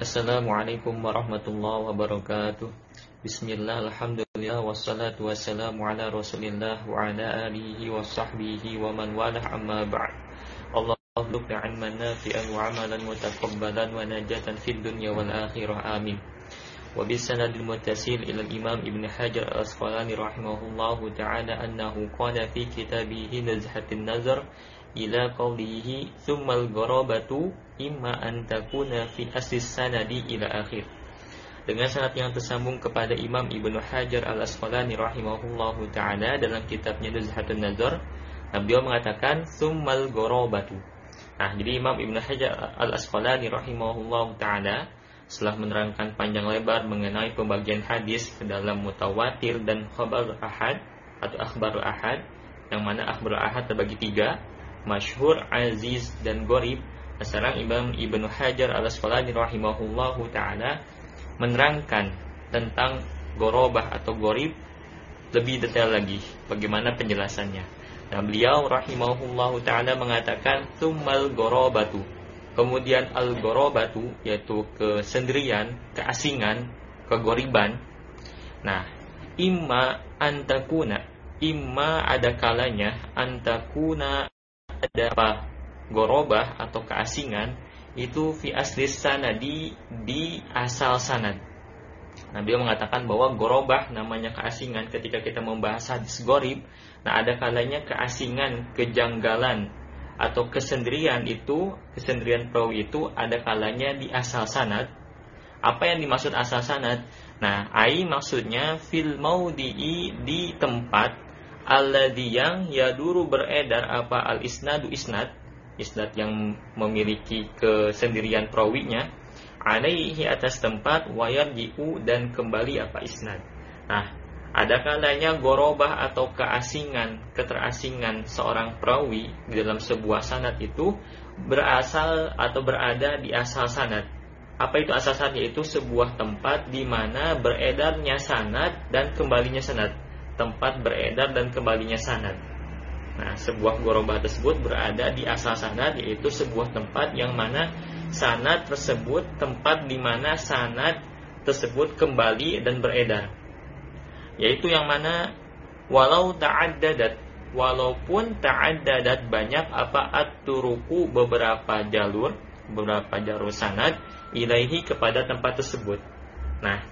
Assalamualaikum warahmatullahi wabarakatuh. Bismillah, Alhamdulillah, wassalatu wassalamu ala rasulillah wa ala alihi wa sahbihi wa man walah amma ba'd. Allahumma ilman nafi'an wa amalan mutaqabbalan wa najatan fid dunya wal akhirah amin. Wa bisanadil mutasil ila imam Ibn Hajar al-Asqalani rahimahullahu ta'ala annahu qala fi kitabihi nazhatin nazar ila qawlihi thummal gharabatu imma an takuna fi asis sanadi ila akhir. Dengan sanad yang tersambung kepada Imam Ibnu Hajar Al-Asqalani rahimahullahu taala dalam kitabnya Nuzhatun Nazar nah, beliau mengatakan thummal gharabatu nah jadi Imam Ibnu Hajar Al-Asqalani rahimahullahu taala setelah menerangkan panjang lebar mengenai pembagian hadis ke dalam mutawatir dan khabar ahad atau akhbar ahad yang mana akhbar ahad terbagi tiga masyhur, aziz dan gorib. Sekarang Imam Ibnu Hajar al Asqalani rahimahullahu taala menerangkan tentang gorobah atau gorib lebih detail lagi bagaimana penjelasannya. Nah, beliau rahimahullahu taala mengatakan tumal gorobatu. Kemudian al gorobatu yaitu kesendirian, keasingan, kegoriban. Nah, imma antakuna, imma ada kalanya antakuna ada apa gorobah atau keasingan itu fi asli sanadi di asal sanad. Nah, beliau mengatakan bahwa gorobah namanya keasingan ketika kita membahas hadis gorib. Nah, ada kalanya keasingan, kejanggalan atau kesendirian itu, kesendirian perawi itu ada kalanya di asal sanad. Apa yang dimaksud asal sanad? Nah, ai maksudnya fil maudi'i di tempat alladhi yang yaduru beredar apa? Al isnadu isnad. Isnad yang memiliki kesendirian perawinya. Alaihi atas tempat wayar ji'u dan kembali apa? Isnad. Nah ada kalanya gorobah atau keasingan, keterasingan seorang perawi di dalam sebuah sanad itu berasal atau berada di asal sanad. Apa itu asal sanad? Yaitu sebuah tempat di mana beredarnya sanad dan kembalinya sanad tempat beredar dan kembalinya sanad. Nah, sebuah gorobah tersebut berada di asal sanad yaitu sebuah tempat yang mana sanad tersebut tempat di mana sanad tersebut kembali dan beredar. Yaitu yang mana walau ta'addadat walaupun ta'addadat banyak apa at-turuku beberapa jalur beberapa jalur sanad ilaihi kepada tempat tersebut. Nah,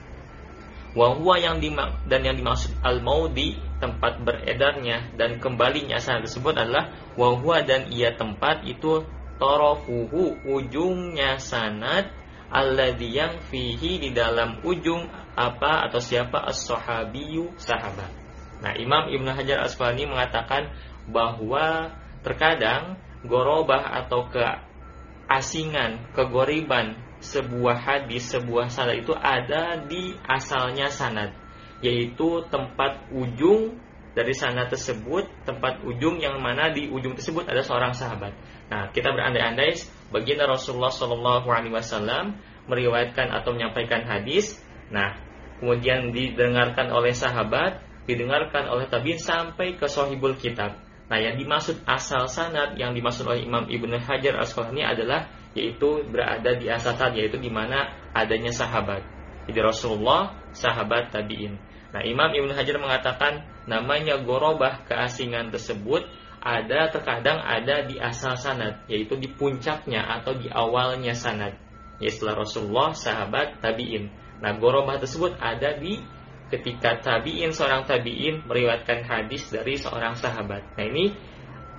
Wahwa yang dimak dan yang dimaksud al maudi tempat beredarnya dan kembalinya sanad tersebut adalah wahwa dan ia tempat itu torofuhu ujungnya sanad alladhi yang fihi di dalam ujung apa atau siapa as-sahabiyu sahabat. Nah, Imam Ibnu Hajar Asqalani mengatakan bahwa terkadang gorobah atau keasingan, kegoriban sebuah hadis, sebuah sanad itu ada di asalnya sanad, yaitu tempat ujung dari sanad tersebut, tempat ujung yang mana di ujung tersebut ada seorang sahabat. Nah, kita berandai-andai baginda Rasulullah Shallallahu Alaihi Wasallam meriwayatkan atau menyampaikan hadis. Nah, kemudian didengarkan oleh sahabat, didengarkan oleh tabiin sampai ke sohibul kitab. Nah, yang dimaksud asal sanad, yang dimaksud oleh Imam Ibnu Hajar Asqalani adalah yaitu berada di asatan yaitu di mana adanya sahabat. Jadi Rasulullah, sahabat tabiin. Nah, Imam Ibnu Hajar mengatakan namanya gorobah keasingan tersebut ada terkadang ada di asal sanad, yaitu di puncaknya atau di awalnya sanad. Ya setelah Rasulullah, sahabat, tabiin. Nah, gorobah tersebut ada di ketika tabiin seorang tabiin meriwayatkan hadis dari seorang sahabat. Nah, ini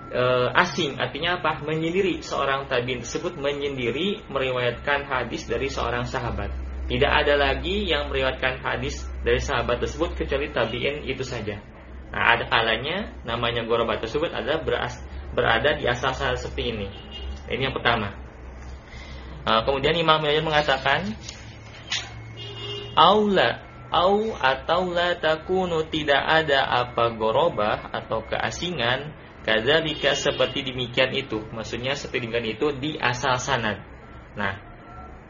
e, asing. Artinya apa? Menyendiri. Seorang tabiin tersebut menyendiri meriwayatkan hadis dari seorang sahabat. Tidak ada lagi yang meriwayatkan hadis dari sahabat tersebut kecuali tabiin itu saja. Nah ada kalanya namanya gorobat tersebut ada beras, berada di asal-asal seperti ini. Ini yang pertama. Nah, kemudian Imam Mujahid mengatakan aula au atau la takunu tidak ada apa gorobah atau keasingan Kadzalika seperti demikian itu, maksudnya seperti demikian itu di asal sanad. Nah,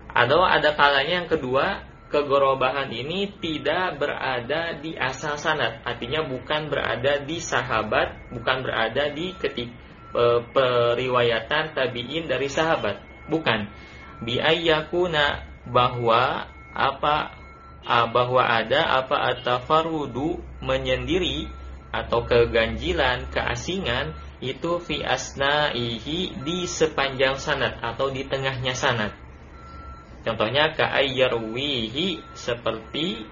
atau ada kalanya yang kedua, kegorobahan ini tidak berada di asal sanad, artinya bukan berada di sahabat, bukan berada di ketik e, periwayatan tabiin dari sahabat, bukan. Biayyakuna bahwa apa bahwa ada apa atafarudu menyendiri atau keganjilan, keasingan itu fi asnaihi di sepanjang sanad atau di tengahnya sanad. Contohnya ka'ayyarwihi seperti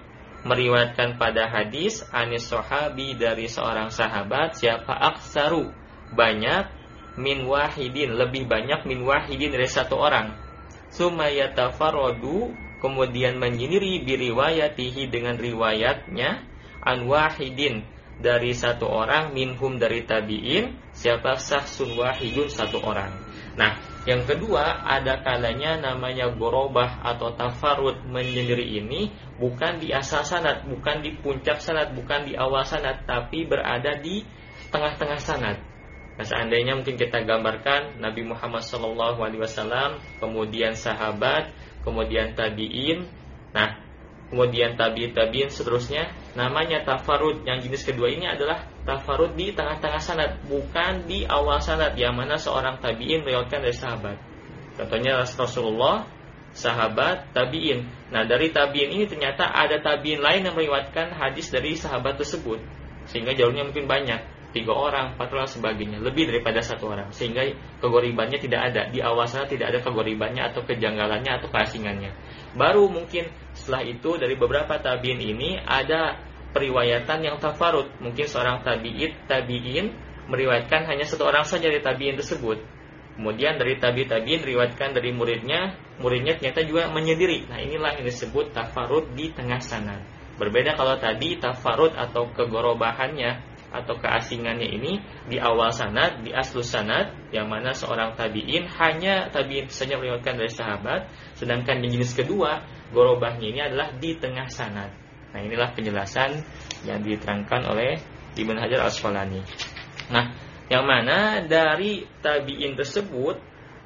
meriwayatkan pada hadis anis sahabi dari seorang sahabat siapa aksaru banyak min wahidin lebih banyak min wahidin dari satu orang sumayatafarodu kemudian menyendiri biriwayatihi dengan riwayatnya an wahidin dari satu orang minhum dari tabiin siapa sahsun wahidun satu orang. Nah yang kedua ada kalanya namanya gorobah atau tafarud menyendiri ini bukan di asal sanad bukan di puncak sanad bukan di awal sanad tapi berada di tengah-tengah sanad. Nah, seandainya mungkin kita gambarkan Nabi Muhammad SAW, kemudian sahabat, kemudian tabiin, nah kemudian tabi tabiin seterusnya, namanya tafarud. Yang jenis kedua ini adalah tafarud di tengah-tengah sanad, bukan di awal sanad, yang mana seorang tabiin meriwayatkan dari sahabat. Contohnya Rasulullah, sahabat, tabiin. Nah dari tabiin ini ternyata ada tabiin lain yang meriwayatkan hadis dari sahabat tersebut, sehingga jauhnya mungkin banyak tiga orang, empat orang sebagainya, lebih daripada satu orang, sehingga kegoribannya tidak ada di awal sana tidak ada kegoribannya atau kejanggalannya atau keasingannya. Baru mungkin setelah itu dari beberapa tabiin ini ada periwayatan yang tafarut, mungkin seorang tabiit tabiin meriwayatkan hanya satu orang saja dari tabiin tersebut. Kemudian dari tabi tabiin riwayatkan dari muridnya, muridnya ternyata juga menyendiri. Nah inilah yang disebut tafarut di tengah sana. Berbeda kalau tadi tafarut atau kegorobahannya atau keasingannya ini di awal sanad, di aslus sanad, yang mana seorang tabiin hanya tabiin saja meriwayatkan dari sahabat, sedangkan di jenis kedua, gorobahnya ini adalah di tengah sanad. Nah inilah penjelasan yang diterangkan oleh Ibn Hajar Al-Asqalani. Nah, yang mana dari tabiin tersebut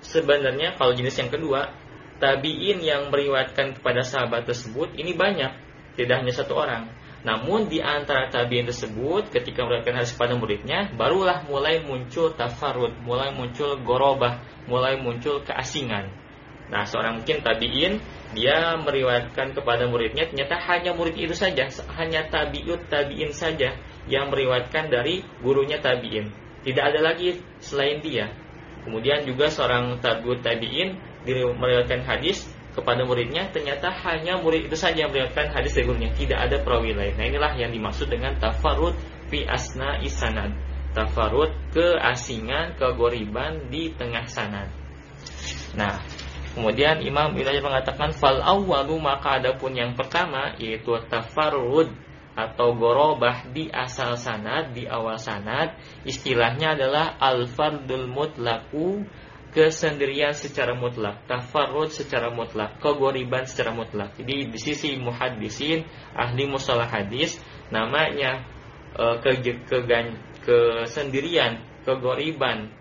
sebenarnya kalau jenis yang kedua, tabiin yang meriwayatkan kepada sahabat tersebut ini banyak, tidak hanya satu orang namun di antara tabiin tersebut ketika meriwayatkan hadis kepada muridnya barulah mulai muncul tafarud, mulai muncul gorobah, mulai muncul keasingan. Nah, seorang mungkin tabiin dia meriwayatkan kepada muridnya ternyata hanya murid itu saja, hanya tabiut tabiin saja yang meriwayatkan dari gurunya tabiin. Tidak ada lagi selain dia. Kemudian juga seorang tabiut tabiin meriwayatkan hadis kepada muridnya ternyata hanya murid itu saja yang meriwayatkan hadis dari gurunya tidak ada perawi lain nah inilah yang dimaksud dengan tafarud fi asna isanad tafarud keasingan kegoriban di tengah sanad nah kemudian Imam Ibnu mengatakan fal awwalu maka adapun yang pertama yaitu tafarud atau gorobah di asal sanad di awal sanad istilahnya adalah al fardul mutlaku kesendirian secara mutlak, tafarrud secara mutlak, kegoriban secara mutlak. Jadi di sisi muhaddisin, ahli musalah hadis, namanya e, ke, ke, kesendirian, kegoriban,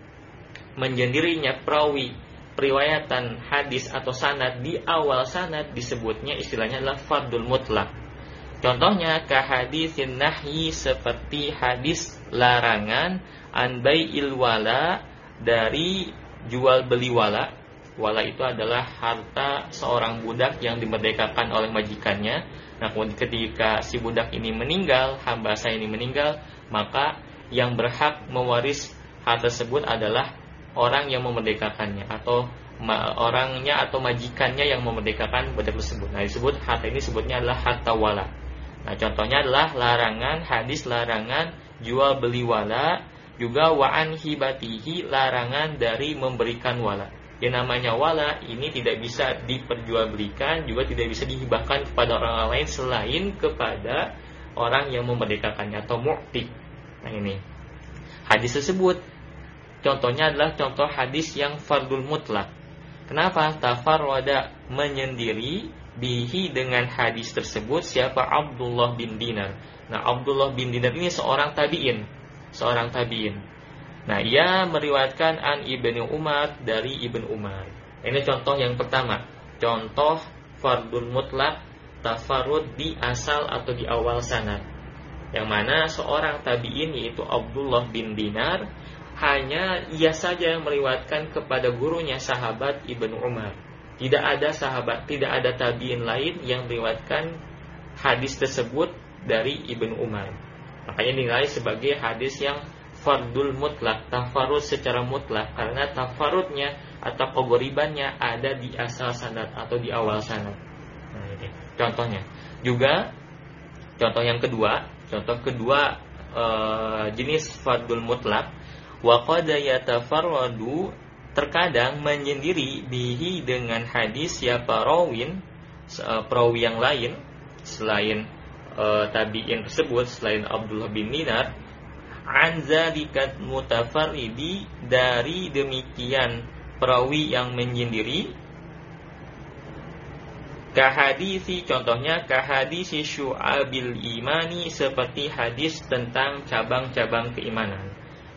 menjendirinya perawi, periwayatan hadis atau sanad di awal sanad disebutnya istilahnya adalah fardul mutlak. Contohnya kehadisin nahyi seperti hadis larangan anbai ilwala dari jual beli wala. Wala itu adalah harta seorang budak yang dimerdekakan oleh majikannya. Nah, ketika si budak ini meninggal, hamba saya ini meninggal, maka yang berhak mewaris harta tersebut adalah orang yang memerdekakannya atau orangnya atau majikannya yang memerdekakan budak tersebut. Nah, disebut harta ini sebutnya adalah harta wala. Nah, contohnya adalah larangan hadis larangan jual beli wala juga wa'an hibatihi larangan dari memberikan wala. Yang namanya wala ini tidak bisa diperjualbelikan, juga tidak bisa dihibahkan kepada orang lain selain kepada orang yang memerdekakannya atau mu'tik. Nah ini. Hadis tersebut contohnya adalah contoh hadis yang fardul mutlak. Kenapa? Tafarwada menyendiri bihi dengan hadis tersebut siapa Abdullah bin Dinar. Nah, Abdullah bin Dinar ini seorang tabi'in seorang tabiin. Nah, ia meriwayatkan an Ibnu Umar dari Ibnu Umar. Ini contoh yang pertama. Contoh fardul mutlak tafarud di asal atau di awal sanad. Yang mana seorang tabiin yaitu Abdullah bin Dinar hanya ia saja yang meriwayatkan kepada gurunya sahabat Ibnu Umar. Tidak ada sahabat, tidak ada tabiin lain yang meriwayatkan hadis tersebut dari Ibnu Umar. Makanya dinilai sebagai hadis yang fardul mutlak, tafarud secara mutlak karena tafarudnya atau kogoribannya ada di asal sanad atau di awal sanad. Nah, contohnya. Juga contoh yang kedua, contoh kedua e, jenis fardul mutlak wa qad yatafarradu terkadang menyendiri bihi dengan hadis siapa rawin perawi yang lain selain uh, tabi'in tersebut selain Abdullah bin Dinar an zalikat mutafarridi dari demikian perawi yang menyendiri kahadisi contohnya kahadisi syu'abil imani seperti hadis tentang cabang-cabang keimanan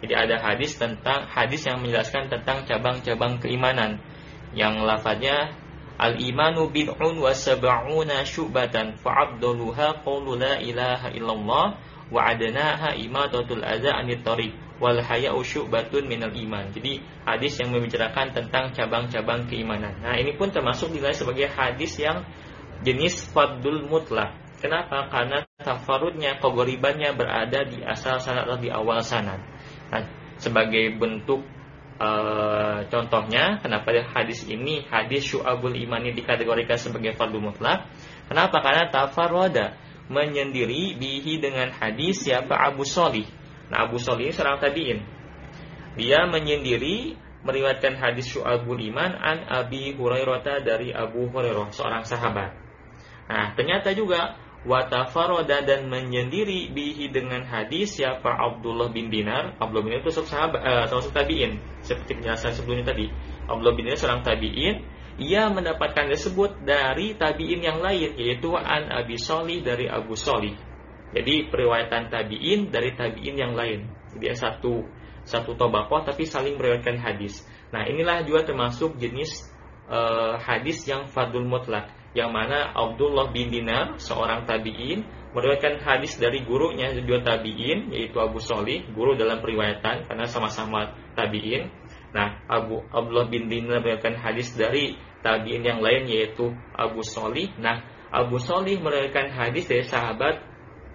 jadi ada hadis tentang hadis yang menjelaskan tentang cabang-cabang keimanan yang lafadznya Al-imanu bid'un wa sab'una syu'batan fa'abduluha qawlu la ilaha illallah wa adnaha imadatul adza anit tariq wal haya'u syu'batun minal iman. Jadi hadis yang membicarakan tentang cabang-cabang keimanan. Nah, ini pun termasuk dinilai sebagai hadis yang jenis fadul mutlak. Kenapa? Karena tafarudnya, kogoribannya berada di asal sanad atau di awal sanad. Nah, sebagai bentuk e, contohnya, kenapa hadis ini hadis syu'abul iman ini dikategorikan sebagai fardu mutlak? Kenapa? Karena tafarroda menyendiri bihi dengan hadis siapa Abu Solih. Nah, Abu Solih ini seorang tabiin. Dia menyendiri meriwayatkan hadis syu'abul iman an Abi Hurairah dari Abu Hurairah, seorang sahabat. Nah, ternyata juga watafaroda dan menyendiri bihi dengan hadis siapa Abdullah bin Dinar. Abdullah bin Dinar itu sahabat termasuk tabiin. Seperti penjelasan sebelumnya tadi. Abdullah bin Dinar seorang tabiin. Ia mendapatkan tersebut dari tabiin yang lain yaitu an Abi Solih dari Abu Solih jadi periwayatan tabiin dari tabiin yang lain. Jadi satu satu tobakoh tapi saling meriwayatkan hadis. Nah inilah juga termasuk jenis uh, hadis yang fadul mutlak yang mana Abdullah bin Dinar seorang tabiin meriwayatkan hadis dari gurunya juga tabiin yaitu Abu Solih guru dalam periwayatan karena sama-sama tabiin. Nah Abu Abdullah bin Dinar meriwayatkan hadis dari tabiin yang lain yaitu Abu Solih nah Abu Solih meriwayatkan hadis dari sahabat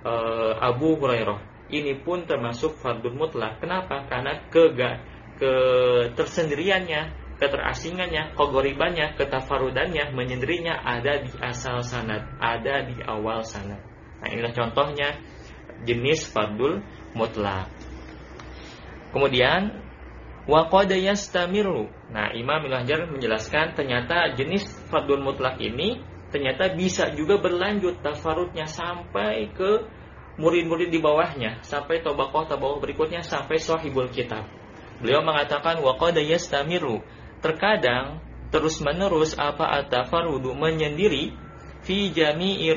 e, Abu Hurairah. Ini pun termasuk fardun mutlak. Kenapa? Karena kega ketersendiriannya keterasingannya, kogoribannya, ketafarudannya, menyendirinya ada di asal sanad, ada di awal sanad. Nah inilah contohnya jenis fardul mutlak. Kemudian waqada yastamiru. Nah, Imam Ibnu Hajar menjelaskan ternyata jenis fardul mutlak ini ternyata bisa juga berlanjut tafarudnya sampai ke murid-murid di bawahnya, sampai tobakoh tobakoh berikutnya sampai sahibul kitab. Beliau mengatakan waqada yastamiru terkadang terus-menerus apa at-tafarrudu menyendiri fi jami'i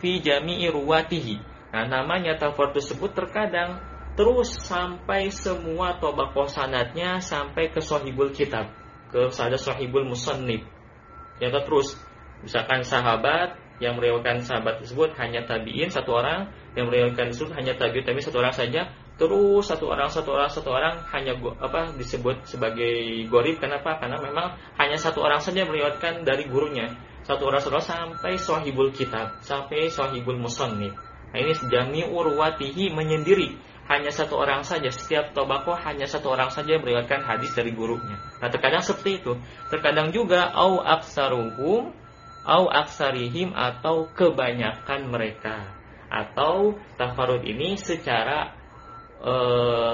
fi jami'i ruwatihi. Nah, namanya tafar tersebut terkadang terus sampai semua tobaqoh sanatnya sampai ke sahibul kitab, ke sada sahibul musannif. Yang terus misalkan sahabat yang meriwayatkan sahabat tersebut hanya tabiin satu orang, yang meriwayatkan tersebut hanya tabiin tapi satu orang saja, terus satu orang satu orang satu orang hanya apa disebut sebagai gorib. Kenapa? Karena memang hanya satu orang saja meriwayatkan dari gurunya. Satu orang satu orang sampai sahibul kitab sampai sahibul musannif. Nah ini jami urwatihi menyendiri. Hanya satu orang saja setiap tobako hanya satu orang saja meriwayatkan hadis dari gurunya. Nah terkadang seperti itu. Terkadang juga au aksaruhum au aksarihim atau kebanyakan mereka. Atau tafarud ini secara Eh,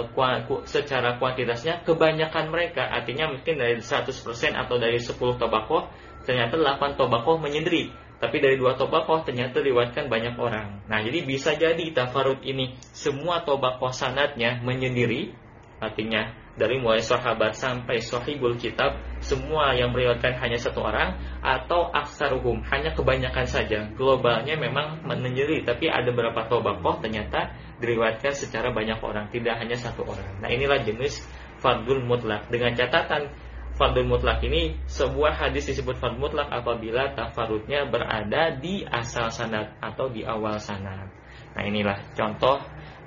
secara kuantitasnya kebanyakan mereka artinya mungkin dari 100% atau dari 10 tobako ternyata 8 tobako menyendiri. Tapi dari dua tobako ternyata diwatkan banyak orang. Nah jadi bisa jadi tafarud ini semua tobako sanatnya menyendiri artinya dari mulai sahabat sampai sahibul kitab semua yang meriwayatkan hanya satu orang atau aksaruhum hanya kebanyakan saja. Globalnya memang menyendiri tapi ada beberapa tobakoh ternyata diriwayatkan secara banyak orang tidak hanya satu orang nah inilah jenis fardul mutlak dengan catatan fardul mutlak ini sebuah hadis disebut fardul mutlak apabila tafarudnya berada di asal sanad atau di awal sanad nah inilah contoh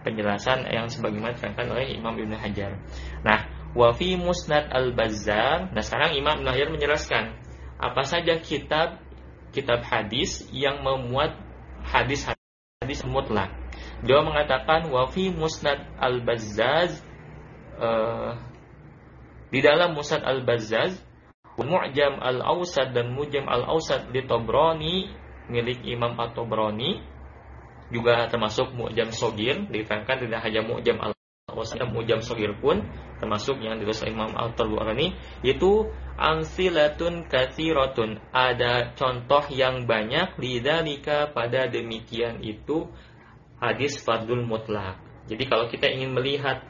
penjelasan yang sebagaimana diterangkan oleh Imam Ibnu Hajar. Nah, wa fi Musnad Al-Bazzar, nah sekarang Imam Ibnu Hajar menjelaskan apa saja kitab kitab hadis yang memuat hadis-hadis mutlak. Dia mengatakan wafi musnad al-Bazzaz uh, di dalam musnad al-Bazzaz Mu'jam al-Awsad dan Mu'jam al-Awsad di Tobroni milik Imam At-Tobroni juga termasuk Mu'jam Sogir diterangkan tidak hanya Mu'jam al-Awsad dan Mu'jam Sogir pun termasuk yang ditulis Imam At-Tobroni itu amsilatun kathiratun. Ada contoh yang banyak lidzalika pada demikian itu hadis fardul mutlak jadi kalau kita ingin melihat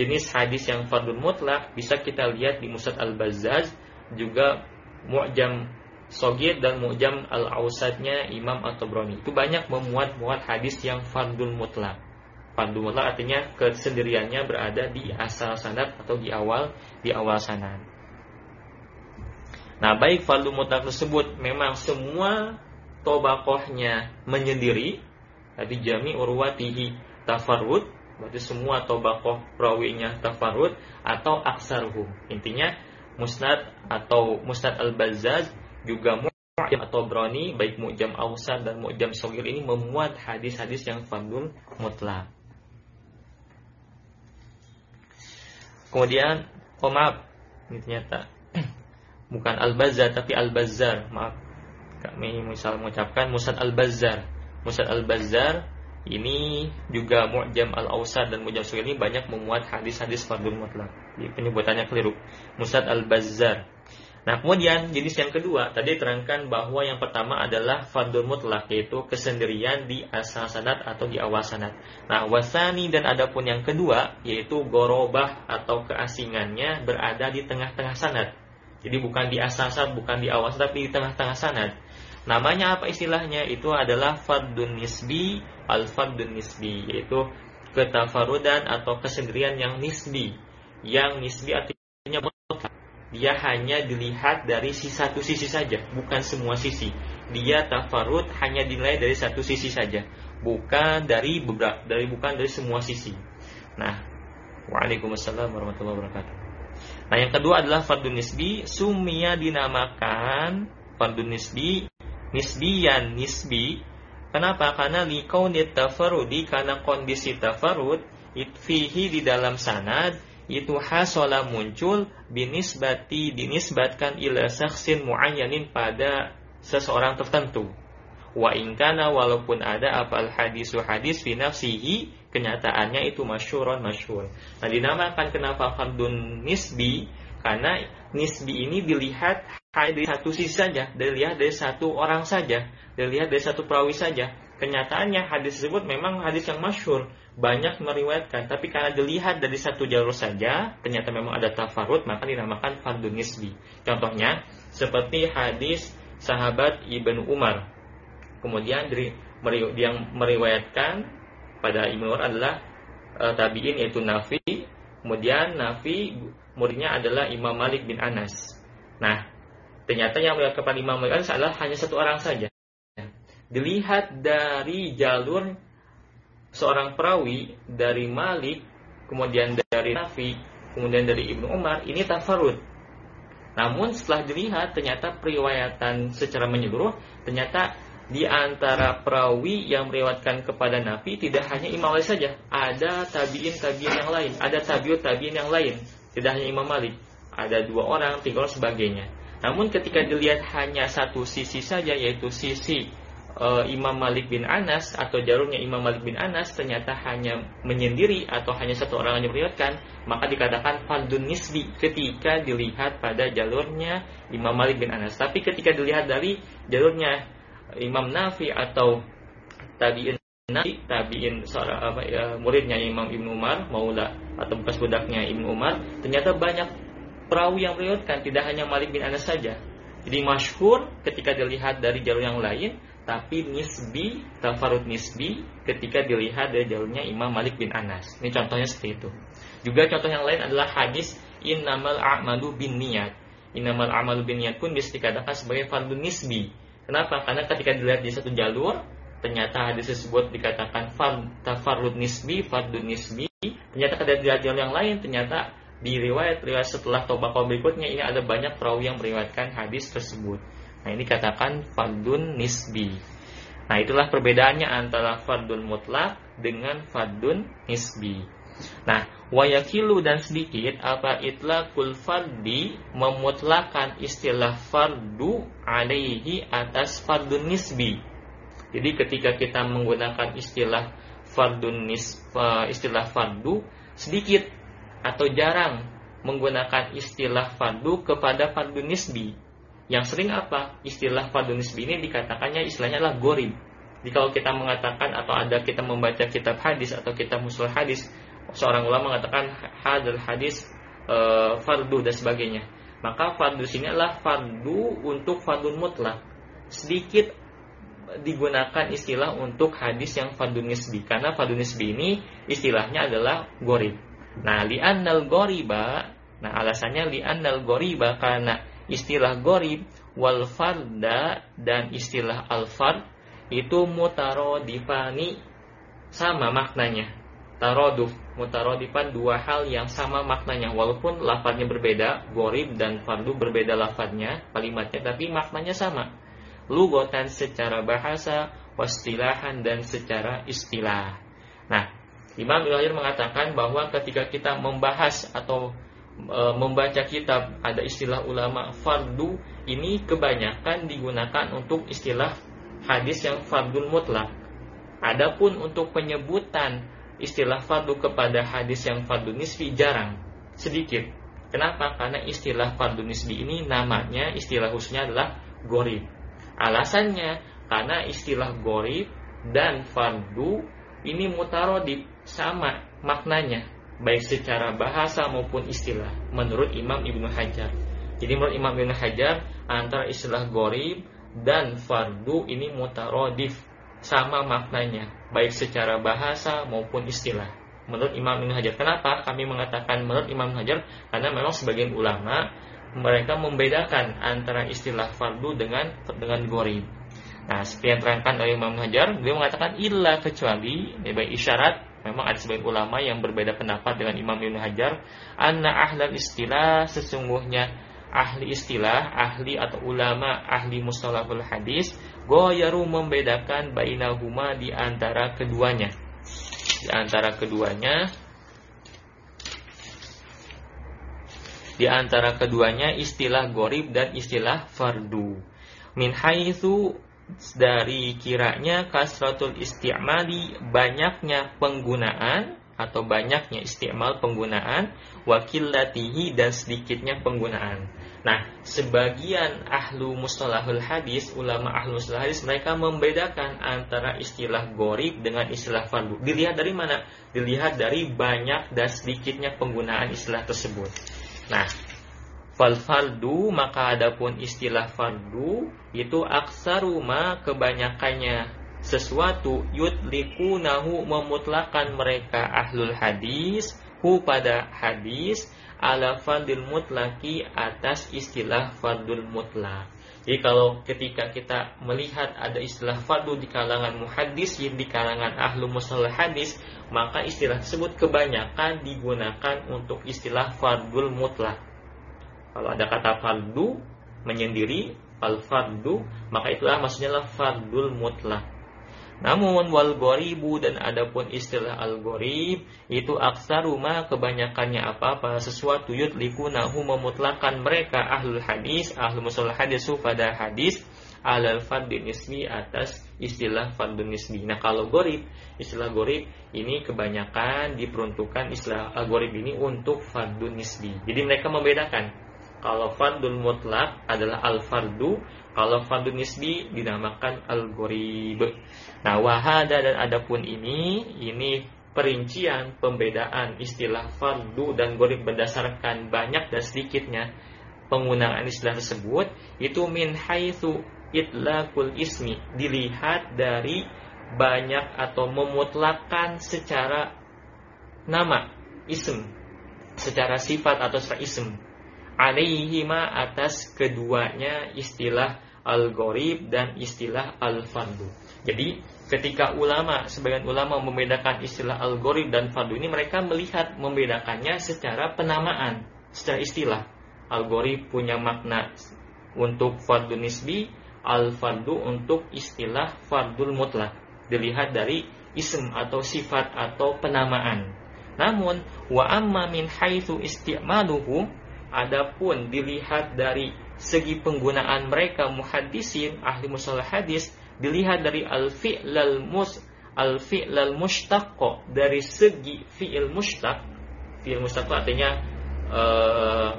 jenis hadis yang fardul mutlak bisa kita lihat di Musad al-Bazzaz juga Mu'jam Sogir dan Mu'jam Al-Ausadnya Imam At-Tabrani. Itu banyak memuat-muat hadis yang fardul mutlak. Fardul mutlak artinya kesendiriannya berada di asal sanad atau di awal di awal sanad. Nah, baik fardul mutlak tersebut memang semua tobakohnya menyendiri, tapi jami urwatihi tafarud, berarti semua tobakoh perawinya tafarud atau aksarhum. Intinya Musnad atau Musnad Al-Bazzaz juga Mu'jam atau Brani baik Mu'jam Awsat dan Mu'jam Sogir ini memuat hadis-hadis yang fardul mutlak. Kemudian, oh maaf, ini ternyata bukan Al-Bazzar tapi Al-Bazzar. Maaf, kami misal mengucapkan Musnad Al-Bazzar. Musnad Al-Bazzar ini juga Mu'jam Al-Awsat dan Mu'jam Sugih ini banyak memuat hadis-hadis fardul mutlak. Penyebutannya keliru. Musad Al-Bazzar. Nah, kemudian jenis yang kedua tadi terangkan bahwa yang pertama adalah fardul mutlak yaitu kesendirian di asal sanad atau di awal sanad. Nah, wasani dan adapun yang kedua yaitu gorobah atau keasingannya berada di tengah-tengah sanad. Jadi bukan di asal sanad, bukan di awal sanad, tapi di tengah-tengah sanad. Namanya apa istilahnya? Itu adalah fardun nisbi, al-fardun nisbi, yaitu ketafarudan atau kesendirian yang nisbi. Yang nisbi artinya dia hanya dilihat dari satu sisi saja, bukan semua sisi. Dia tafarud hanya dinilai dari satu sisi saja, bukan dari beberapa dari bukan dari semua sisi. Nah, Waalaikumsalam warahmatullahi wabarakatuh. Nah, yang kedua adalah fardun nisbi, sumia dinamakan fardun nisbi nisbiyan nisbi. Kenapa? Karena likaunit tafarudi karena kondisi tafarud fihi di dalam sanad itu hasola muncul binisbati dinisbatkan ila saksin muayyanin pada seseorang tertentu. Wa ingkana walaupun ada apal hadisu hadis fi nafsihi kenyataannya itu masyuron masyur. Nah dinamakan kenapa fardun nisbi? Karena nisbi ini dilihat hanya dari satu sisi saja, dilihat dari satu orang saja, dilihat dari satu perawi saja. Kenyataannya hadis tersebut memang hadis yang masyur, banyak meriwayatkan, tapi karena dilihat dari satu jalur saja, ternyata memang ada tafarut, maka dinamakan fardun nisbi. Contohnya, seperti hadis sahabat Ibnu Umar. Kemudian dari yang meriwayatkan pada Ibnu Umar adalah e, tabiin yaitu Nafi, kemudian Nafi muridnya adalah Imam Malik bin Anas. Nah, Ternyata yang kepada Imam Malik adalah hanya satu orang saja. Dilihat dari jalur seorang perawi dari Malik, kemudian dari Nafi, kemudian dari Ibnu Umar, ini tafarud. Namun setelah dilihat ternyata periwayatan secara menyeluruh ternyata di antara perawi yang meriwayatkan kepada Nabi tidak hanya Imam Malik saja, ada tabiin tabiin yang lain, ada tabiut tabiin yang lain, tidak hanya Imam Malik, ada dua orang, tiga orang sebagainya. Namun ketika dilihat hanya satu sisi saja yaitu sisi uh, Imam Malik bin Anas atau jalurnya Imam Malik bin Anas ternyata hanya menyendiri atau hanya satu orang yang meriwayatkan maka dikatakan fardun nisbi ketika dilihat pada jalurnya Imam Malik bin Anas tapi ketika dilihat dari jalurnya Imam Nafi atau tabiin Nabi tabiin seorang apa ya, muridnya Imam Ibnu Umar maula atau bekas budaknya Ibnu Umar ternyata banyak perawi yang meriwayatkan tidak hanya Malik bin Anas saja. Jadi masyhur ketika dilihat dari jalur yang lain, tapi nisbi, tafarud nisbi ketika dilihat dari jalurnya Imam Malik bin Anas. Ini contohnya seperti itu. Juga contoh yang lain adalah hadis innamal a'malu bin niat. Innamal a'malu bin niat pun bisa dikatakan sebagai fardun nisbi. Kenapa? Karena ketika dilihat di satu jalur, ternyata hadis tersebut dikatakan tafarud nisbi, fardun nisbi. Ternyata ketika dilihat jalur yang lain, ternyata di riwayat-riwayat setelah Tobaqo berikutnya ini ada banyak perawi yang meriwayatkan hadis tersebut. Nah ini katakan fardun nisbi. Nah itulah perbedaannya antara fardun mutlak dengan fardun nisbi. Nah wayakilu dan sedikit apa itlaqul fardi memutlakan istilah fardu alaihi atas fardun nisbi. Jadi ketika kita menggunakan istilah fardun nis, istilah fardu sedikit atau jarang menggunakan istilah fardu kepada fardu nisbi. Yang sering apa? Istilah fardu nisbi ini dikatakannya istilahnya adalah gorib. Jadi kalau kita mengatakan atau ada kita membaca kitab hadis atau kitab musul hadis, seorang ulama mengatakan hadal hadis e, fardu dan sebagainya. Maka fardu sini adalah fardu untuk fardu mutlak. Sedikit digunakan istilah untuk hadis yang fardu nisbi karena fardu nisbi ini istilahnya adalah gorib. Nah, li'annal goriba, nah alasannya li'annal goriba karena istilah gorib wal farda dan istilah al fard itu mutarodifani sama maknanya. Taroduf, mutarodifan dua hal yang sama maknanya walaupun lafadznya berbeda, gorib dan fardu berbeda lafadznya, kalimatnya tapi maknanya sama. Lugotan secara bahasa, wastilahan dan secara istilah. Nah, Imam Ibnu mengatakan bahwa ketika kita membahas atau e, membaca kitab ada istilah ulama fardu ini kebanyakan digunakan untuk istilah hadis yang fardun mutlak. Adapun untuk penyebutan istilah fardu kepada hadis yang fardu nisbi jarang, sedikit. Kenapa? Karena istilah fardu nisbi ini namanya istilah khususnya adalah gorib. Alasannya karena istilah gorib dan fardu ini mutarodib sama maknanya baik secara bahasa maupun istilah menurut Imam Ibnu Hajar. Jadi menurut Imam Ibnu Hajar antara istilah gorib dan fardu ini mutarodif sama maknanya baik secara bahasa maupun istilah menurut Imam Ibnu Hajar. Kenapa kami mengatakan menurut Imam Ibnu Hajar? Karena memang sebagian ulama mereka membedakan antara istilah fardu dengan dengan gorib. Nah, seperti yang terangkan oleh Imam Hajar, beliau mengatakan ilah kecuali ya baik isyarat memang ada sebagian ulama yang berbeda pendapat dengan Imam Ibnu Hajar, anna ahlal istilah sesungguhnya ahli istilah, ahli atau ulama, ahli mustalahul hadis, goyaru membedakan bainahuma di antara keduanya. Di antara keduanya di antara keduanya istilah gorib dan istilah fardu. Min haitsu dari kiranya kasratul isti'mali banyaknya penggunaan atau banyaknya istimal penggunaan wakillatihi dan sedikitnya penggunaan. Nah, sebagian ahlu mustalahul hadis, ulama ahlu mustalahul hadis mereka membedakan antara istilah gorib dengan istilah fardu. Dilihat dari mana? Dilihat dari banyak dan sedikitnya penggunaan istilah tersebut. Nah, Fal fardu maka adapun istilah fardu itu aksaruma kebanyakannya sesuatu yudlikunahu memutlakan mereka ahlul hadis hu pada hadis ala fardil mutlaki atas istilah fardul mutlak. Jadi kalau ketika kita melihat ada istilah fardu di kalangan muhadis di kalangan ahlu musalah hadis, maka istilah tersebut kebanyakan digunakan untuk istilah fardul mutlak. Kalau ada kata fardu menyendiri al fardu maka itulah maksudnya lah fardul mutlak. Namun wal goribu dan adapun istilah al gorib itu aksaruma kebanyakannya apa apa sesuatu nahu memutlakan mereka ahlul hadis ahlul musul hadis pada hadis alal fardun nisbi atas istilah fardun nisbi. Nah kalau gorib, istilah gorib ini kebanyakan diperuntukkan istilah gorib ini untuk fardun nisbi. Jadi mereka membedakan kalau fardul mutlak adalah al fardu, kalau fardu nisbi dinamakan al gorib. Nah, wahada dan adapun ini, ini perincian pembedaan istilah fardu dan gorib berdasarkan banyak dan sedikitnya penggunaan istilah tersebut itu min haitsu itlaqul ismi dilihat dari banyak atau memutlakan secara nama ism secara sifat atau secara ism alaihima atas keduanya istilah al-gharib dan istilah al-fardu. Jadi ketika ulama, sebagian ulama membedakan istilah algoritm dan fardu ini mereka melihat membedakannya secara penamaan, secara istilah. Algoritm punya makna untuk fardu nisbi, al-fardu untuk istilah fardul mutlak. Dilihat dari ism atau sifat atau penamaan. Namun wa amma min haitsu isti'maluhu adapun dilihat dari segi penggunaan mereka muhaddisin ahli musalah hadis dilihat dari al-fi'lal mus al-fi'lal dari segi fi'il mushtaq fi'il mushtaq artinya uh,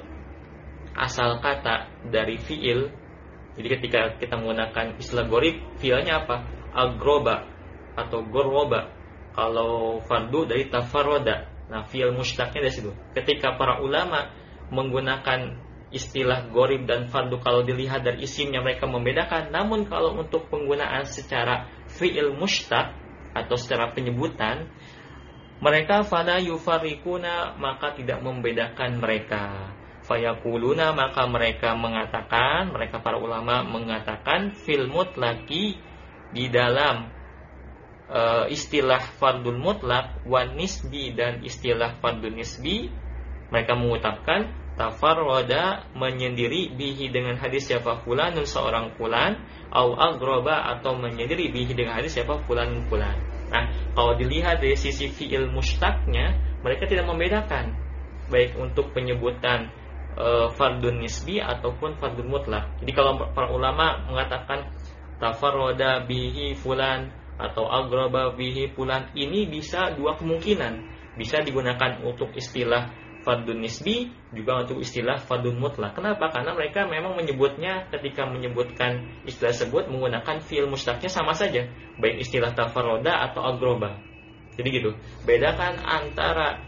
asal kata dari fi'il. Jadi ketika kita menggunakan istilah gorib fi'ilnya apa? Agroba atau gorwoba. Kalau fardu dari tafaroda nah fi'il mushtaqnya dari situ. Ketika para ulama menggunakan istilah gorib dan fardu kalau dilihat dari isimnya mereka membedakan. Namun kalau untuk penggunaan secara fi'il mushtaq atau secara penyebutan mereka fala yufarikuna maka tidak membedakan mereka. Fayakuluna maka mereka mengatakan mereka para ulama mengatakan fil mutlaki di dalam uh, istilah fardul mutlak wan nisbi dan istilah fardul nisbi mereka mengucapkan tafarroda menyendiri bihi dengan hadis siapa fulanun seorang fulan au agroba atau menyendiri bihi dengan hadis siapa fulanun fulan nah kalau dilihat dari sisi fiil mustaknya mereka tidak membedakan baik untuk penyebutan e, fardun nisbi ataupun fardun mutlak. Jadi kalau para ulama mengatakan tafarroda bihi fulan atau agroba bihi fulan ini bisa dua kemungkinan. Bisa digunakan untuk istilah fardun nisbi juga untuk istilah fardun mutlak. Kenapa? Karena mereka memang menyebutnya ketika menyebutkan istilah tersebut menggunakan fiil mustaknya sama saja, baik istilah tafarroda atau agroba. Jadi gitu. Bedakan antara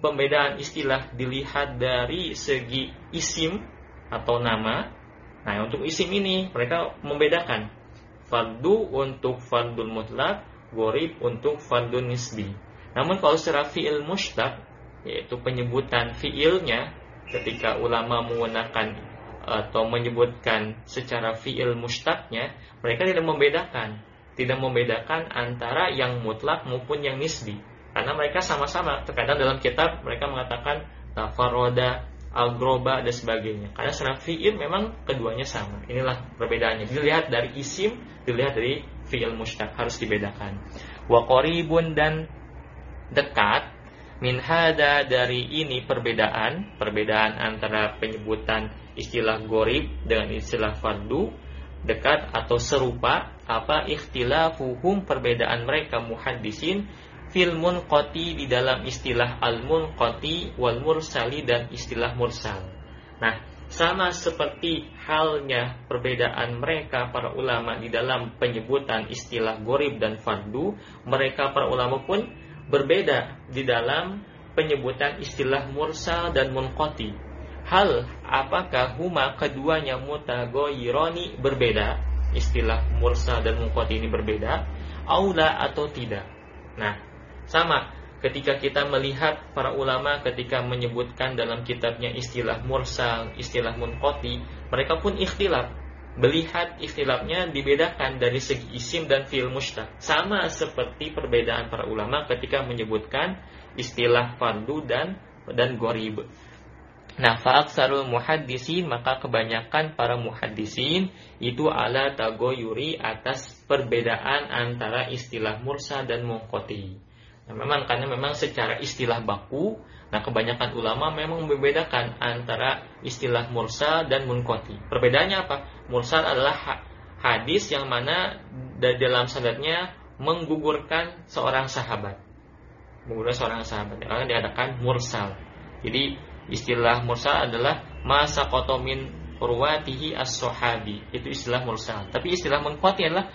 pembedaan istilah dilihat dari segi isim atau nama. Nah, untuk isim ini mereka membedakan fardu untuk fardul mutlak, gorib untuk fardul nisbi. Namun kalau secara fi'il mushtaq, yaitu penyebutan fi'ilnya, ketika ulama menggunakan atau menyebutkan secara fi'il mushtaqnya, mereka tidak membedakan. Tidak membedakan antara yang mutlak maupun yang nisbi. Karena mereka sama-sama terkadang dalam kitab mereka mengatakan tafaroda algroba dan sebagainya. Karena secara fiil memang keduanya sama. Inilah perbedaannya. Dilihat dari isim dilihat dari fiil mustaq harus dibedakan. Wa qaribun dan dekat min hada dari ini perbedaan perbedaan antara penyebutan istilah gorib dengan istilah fardu dekat atau serupa apa ikhtilafuhum perbedaan mereka muhaddisin fil munqati di dalam istilah al munqati wal mursali dan istilah mursal. Nah, sama seperti halnya perbedaan mereka para ulama di dalam penyebutan istilah gorib dan fardu, mereka para ulama pun berbeda di dalam penyebutan istilah mursal dan munqati. Hal apakah huma keduanya mutagoyironi berbeda? Istilah mursal dan munqati ini berbeda? Aula atau tidak? Nah, sama ketika kita melihat para ulama ketika menyebutkan dalam kitabnya istilah mursal, istilah munqati, mereka pun ikhtilaf. Melihat ikhtilafnya dibedakan dari segi isim dan fi'il mustaq. Sama seperti perbedaan para ulama ketika menyebutkan istilah fardu dan dan gorib. Nah, fa'aksarul muhaddisin maka kebanyakan para muhaddisin itu ala tagoyuri atas perbedaan antara istilah mursa dan munqati. Nah, memang karena memang secara istilah baku, nah kebanyakan ulama memang membedakan antara istilah mursal dan munkoti. Perbedaannya apa? Mursal adalah hadis yang mana dalam sanadnya menggugurkan seorang sahabat. Menggugurkan seorang sahabat. Karena diadakan mursal. Jadi istilah mursal adalah masa kotomin ruwatihi as-sohabi. Itu istilah mursal. Tapi istilah munkoti adalah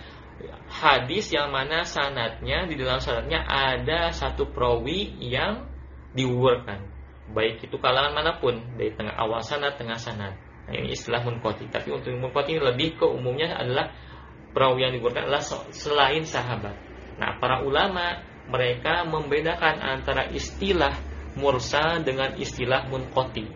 hadis yang mana sanatnya di dalam sanatnya ada satu perawi yang diwurkan baik itu kalangan mana pun dari tengah awal sanat tengah sanat nah, ini istilah munkoti tapi untuk munkoti ini lebih ke umumnya adalah perawi yang diwurkan adalah selain sahabat. Nah para ulama mereka membedakan antara istilah mursa dengan istilah munkoti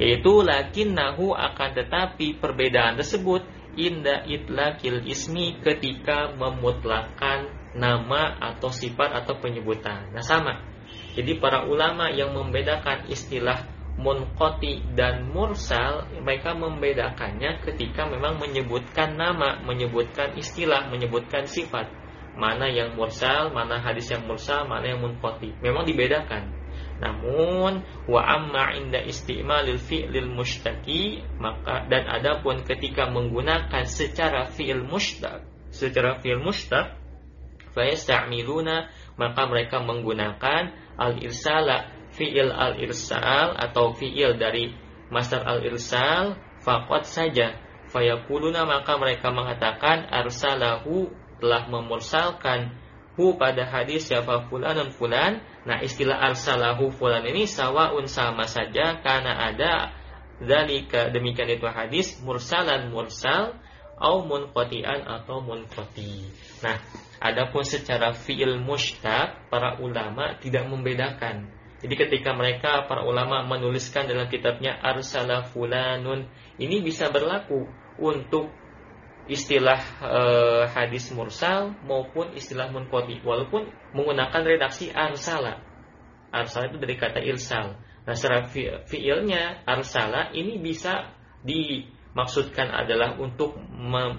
yaitu lakin nahu akan tetapi perbedaan tersebut inda itlaqil ismi ketika memutlakan nama atau sifat atau penyebutan. Nah sama. Jadi para ulama yang membedakan istilah munqati dan mursal mereka membedakannya ketika memang menyebutkan nama, menyebutkan istilah, menyebutkan sifat. Mana yang mursal, mana hadis yang mursal, mana yang munqati. Memang dibedakan. Namun wa amma inda istimalil fi'lil mushtaki maka dan adapun ketika menggunakan secara fi'il mushtaq, secara fi'il mushtaq fa maka mereka menggunakan al-irsala fi'il al-irsal atau fi'il dari master al-irsal faqat saja. Fayakuluna maka mereka mengatakan arsalahu telah memursalkan hu pada hadis siapa fulan dan fulan. Nah istilah arsalahu fulan ini sawaun sama saja karena ada dalika demikian itu hadis mursalan mursal au munqati'an atau munqati. Nah, adapun secara fi'il mushtaq para ulama tidak membedakan jadi ketika mereka para ulama menuliskan dalam kitabnya arsala fulanun ini bisa berlaku untuk istilah e, hadis mursal maupun istilah munqati walaupun menggunakan redaksi arsala. Arsala itu dari kata irsal. Nah, secara fiilnya arsala ini bisa dimaksudkan adalah untuk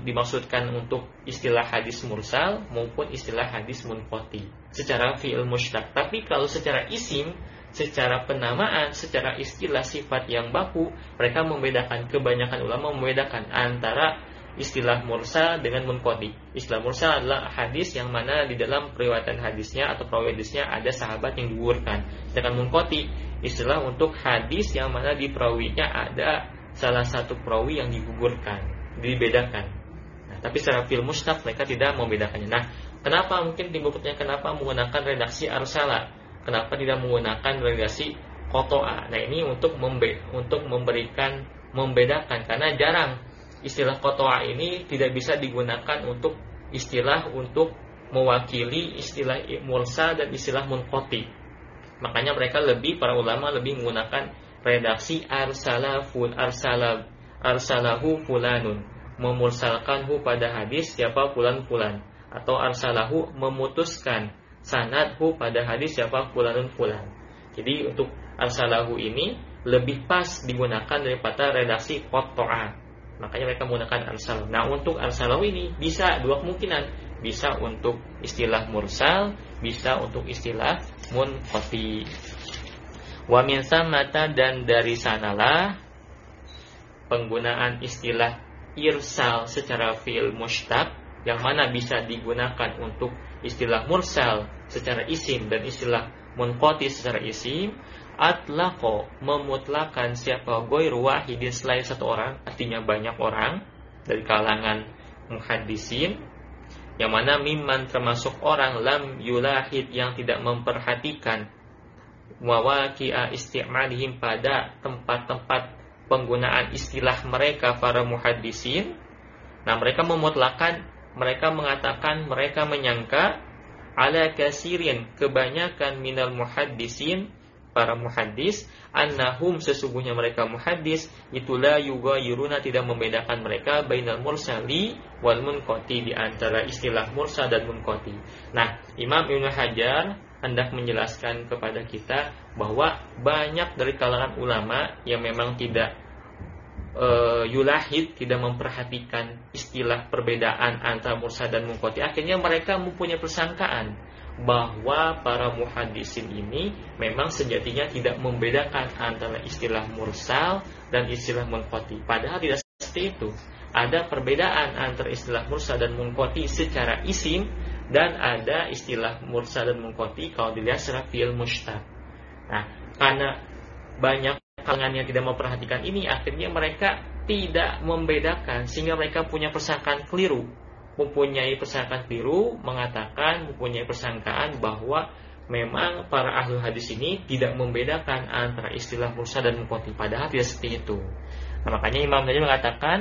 dimaksudkan untuk istilah hadis mursal maupun istilah hadis munqati secara fiil mushtaq. Tapi kalau secara isim secara penamaan, secara istilah sifat yang baku, mereka membedakan kebanyakan ulama membedakan antara istilah mursal dengan munqati. Istilah mursal adalah hadis yang mana di dalam periwayatan hadisnya atau perawi hadisnya ada sahabat yang digugurkan. Sedangkan munqati istilah untuk hadis yang mana di perawinya ada salah satu perawi yang digugurkan, dibedakan. Nah, tapi secara film mustaq mereka tidak membedakannya. Nah, kenapa mungkin timbul kenapa menggunakan redaksi arsala? Kenapa tidak menggunakan redaksi kotoa? Nah ini untuk membe untuk memberikan membedakan karena jarang istilah kotoa ini tidak bisa digunakan untuk istilah untuk mewakili istilah mursa dan istilah munkoti. Makanya mereka lebih para ulama lebih menggunakan redaksi arsala ful arsala arsalahu fulanun memursalkan hu pada hadis siapa fulan fulan atau arsalahu memutuskan sanadhu pada hadis siapa fulanun fulan. Jadi untuk arsalahu ini lebih pas digunakan daripada redaksi qat'a. Makanya mereka menggunakan arsal. Nah, untuk arsalahu ini bisa dua kemungkinan. Bisa untuk istilah mursal, bisa untuk istilah munqati. Wa min mata dan dari sanalah penggunaan istilah irsal secara fi'il mushtaq yang mana bisa digunakan untuk istilah mursal secara isim dan istilah munqati secara isim. Atlaqo memutlakan siapa goiru wahidin selain satu orang artinya banyak orang dari kalangan muhaddisin yang mana miman termasuk orang lam yulahid yang tidak memperhatikan mawaqi'a isti'malihim pada tempat-tempat penggunaan istilah mereka para muhaddisin nah mereka memutlakan mereka mengatakan mereka menyangka ala kasirin kebanyakan minal muhaddisin para muhaddis annahum sesungguhnya mereka muhaddis itulah yuga yuruna tidak membedakan mereka bainal mursali wal munqati di antara istilah mursal dan munqati. Nah, Imam Ibnu Hajar hendak menjelaskan kepada kita bahwa banyak dari kalangan ulama yang memang tidak uh, yulahid tidak memperhatikan istilah perbedaan antara mursal dan mungkoti akhirnya mereka mempunyai persangkaan bahwa para muhadisin ini memang sejatinya tidak membedakan antara istilah mursal dan istilah mungkoti padahal tidak seperti itu. Ada perbedaan antara istilah mursal dan mungkoti secara isim dan ada istilah mursal dan mungkoti kalau dilihat secara fi'il mustaq. Nah karena banyak kalangan yang tidak memperhatikan ini akhirnya mereka tidak membedakan sehingga mereka punya persangkaan keliru. Mempunyai persangkaan keliru mengatakan mempunyai persangkaan bahwa memang para ahli hadis ini tidak membedakan antara istilah mursal dan mukoti padahal tidak seperti itu. Nah, makanya Imam tadi mengatakan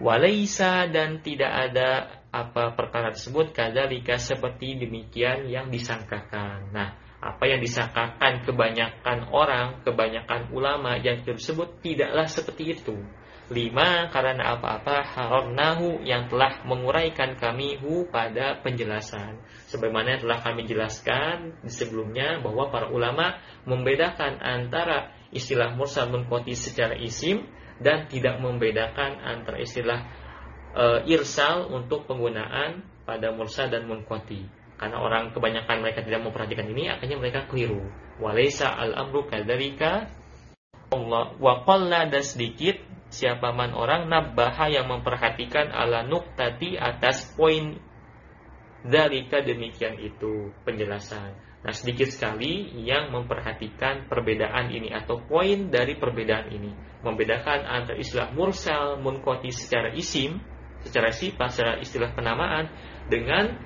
walaisa dan tidak ada apa perkara tersebut kadalika seperti demikian yang disangkakan nah apa yang disangkakan kebanyakan orang, kebanyakan ulama yang tersebut tidaklah seperti itu. Lima karena apa-apa haramnahu yang telah menguraikan kami hu pada penjelasan. Sebagaimana telah kami jelaskan di sebelumnya bahwa para ulama membedakan antara istilah mursal munqati secara isim dan tidak membedakan antara istilah e, irsal untuk penggunaan pada mursal dan munqati. Karena orang kebanyakan mereka tidak memperhatikan ini, akhirnya mereka keliru. Walaysa al-amru kadzalika Allah wa qalla dan sedikit siapa man orang nabbaha yang memperhatikan ala nuktati atas poin dalika demikian itu penjelasan. Nah sedikit sekali yang memperhatikan perbedaan ini atau poin dari perbedaan ini. Membedakan antara istilah mursal munkoti secara isim, secara sifat, secara istilah penamaan dengan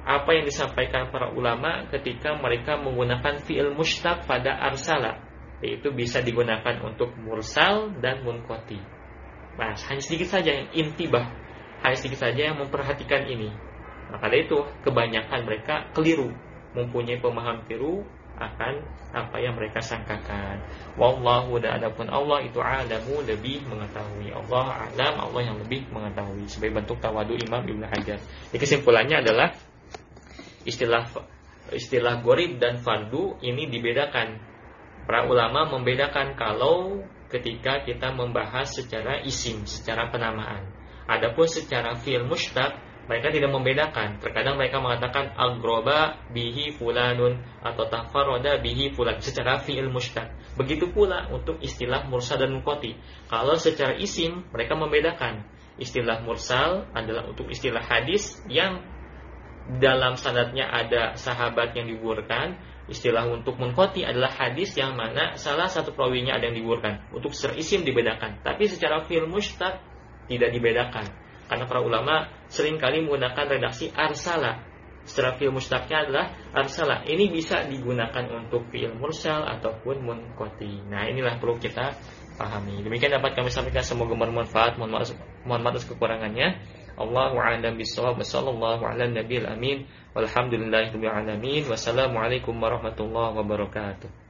apa yang disampaikan para ulama ketika mereka menggunakan fi'il mustaq pada arsala yaitu bisa digunakan untuk mursal dan munkoti. Nah, hanya sedikit saja yang intibah, hanya sedikit saja yang memperhatikan ini. Maka dari itu kebanyakan mereka keliru, mempunyai pemahaman keliru akan apa yang mereka sangkakan. Wallahu dan adapun Allah itu alamu lebih mengetahui. Allah alam Allah yang lebih mengetahui. Sebagai bentuk tawadu Imam Ibnu Hajar. Jadi kesimpulannya adalah istilah istilah gorib dan fardu ini dibedakan Para ulama membedakan kalau ketika kita membahas secara isim, secara penamaan. Adapun secara fi'il mushtaq, mereka tidak membedakan. Terkadang mereka mengatakan agroba bihi fulanun atau tafaroda bihi fulan secara fi'il mushtaq. Begitu pula untuk istilah mursal dan mukoti. Kalau secara isim, mereka membedakan. Istilah mursal adalah untuk istilah hadis yang dalam sanadnya ada sahabat yang digugurkan Istilah untuk mengkoti adalah hadis yang mana salah satu perawinya ada yang digugurkan. Untuk secara isim dibedakan. Tapi secara fil mustaq tidak dibedakan. Karena para ulama sering kali menggunakan redaksi arsala. Secara fil mustaqnya adalah arsala. Ini bisa digunakan untuk fil mursal ataupun munkoti. Nah inilah perlu kita pahami. Demikian dapat kami sampaikan semoga bermanfaat. Mohon maaf, mohon maaf atas kekurangannya. Allahu a'lam bishawab. Wassallallahu ala nabiyil amin. Walhamdulillahirabbil alamin. Wassalamualaikum warahmatullahi wabarakatuh.